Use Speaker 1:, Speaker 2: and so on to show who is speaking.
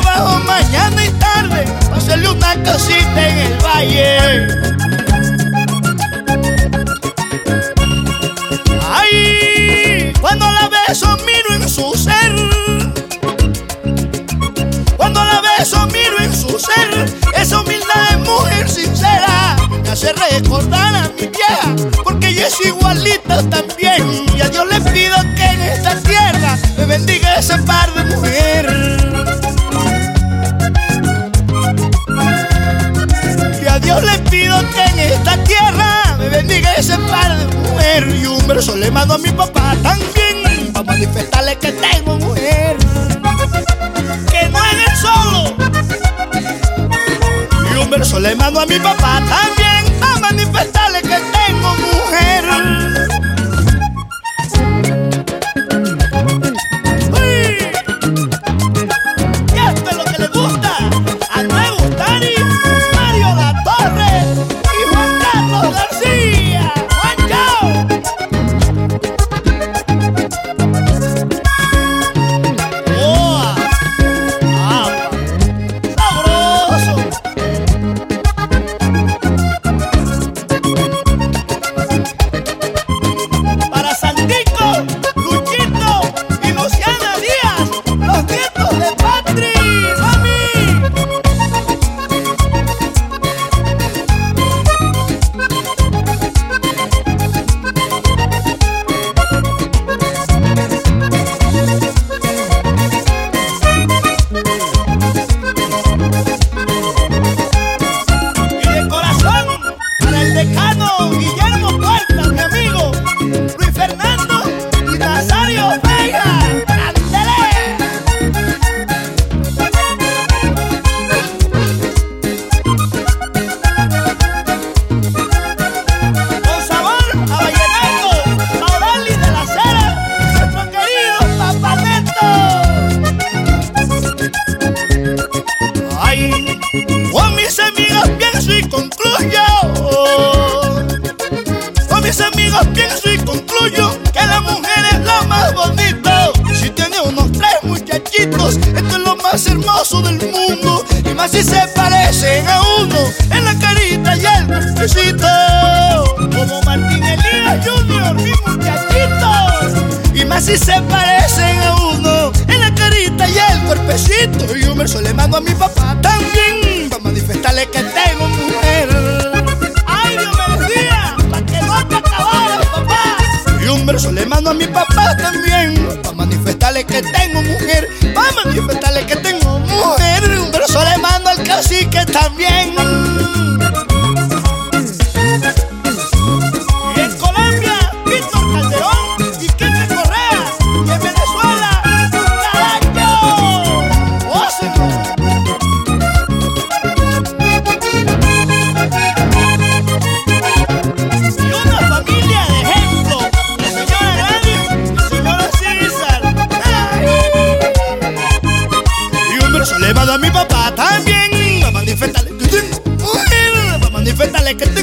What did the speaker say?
Speaker 1: trabajo mañana y tarde. Pa' hacerle una casita en el valle. Ay, cuando la beso miro en su ser. Cuando la beso miro en su ser. Esa humildad de mujer sincera me hace recordar a mi vieja, porque ella es igualita también. Y a Dios le pido que en esta tierra me bendiga ese par de mujer. Dios le pido que en esta tierra me bendiga ese par de mujer. Y un verso le mando a mi papá también, para manifestarle que tengo mujer. Que no es solo. Y un verso le mando a mi papá también, a manifestarle que tengo mujer. Muchachitos, esto es lo más hermoso del mundo. Y más si se parecen a uno en la carita y el cuerpecito. Como Martín Elías Jr., mi muchachito. Y más si se parecen a uno en la carita y el cuerpecito. Y un le mando a mi papá también, para manifestarle que tengo mujer. ¡Ay, Dios me decía! ¡Para que no te acabara, papá! Y un verso le mando a mi papá también, manifestarle que tengo mujer. Un verso le mando al cacique también. கலக்கத்து